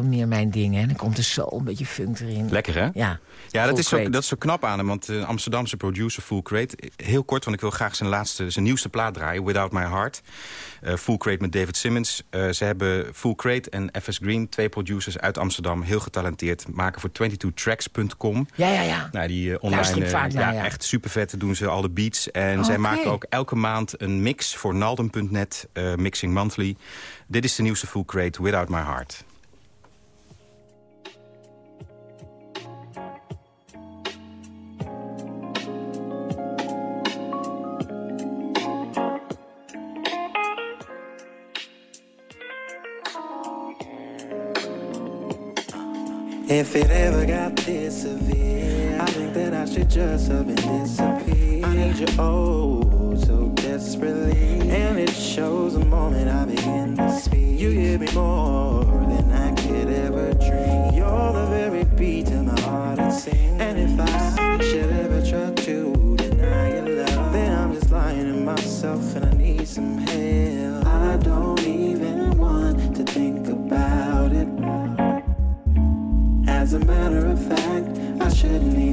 wel meer mijn ding, hè. Dan komt de soul, een beetje funk erin. Lekker, hè? Ja. Ja, dat is, zo, dat is zo knap aan hem, want de Amsterdamse producer Full Crate... heel kort, want ik wil graag zijn, laatste, zijn nieuwste plaat draaien, Without My Heart. Eh, Full Crate met David Simmons. Eh, ze hebben Full Crate en FS Green, twee producers uit Amsterdam... heel getalenteerd, maken voor 22tracks.com. Ja, ja, ja. Nou, die eh, Luister online, eh, naar, ja, ja. echt super vet doen ze al de beats. En Oh, zij maken ook elke maand een mix voor Naldum.net, eh, Mixing Monthly. Dit is de nieuwste Full Crate, Without My Heart. If it ever got this severe, I think that I should just up and disappear. I need you oh so desperately, and it shows the moment I begin to speak. You give me more than I could ever dream. You're the very beat to my heart and sing. And if I should leave.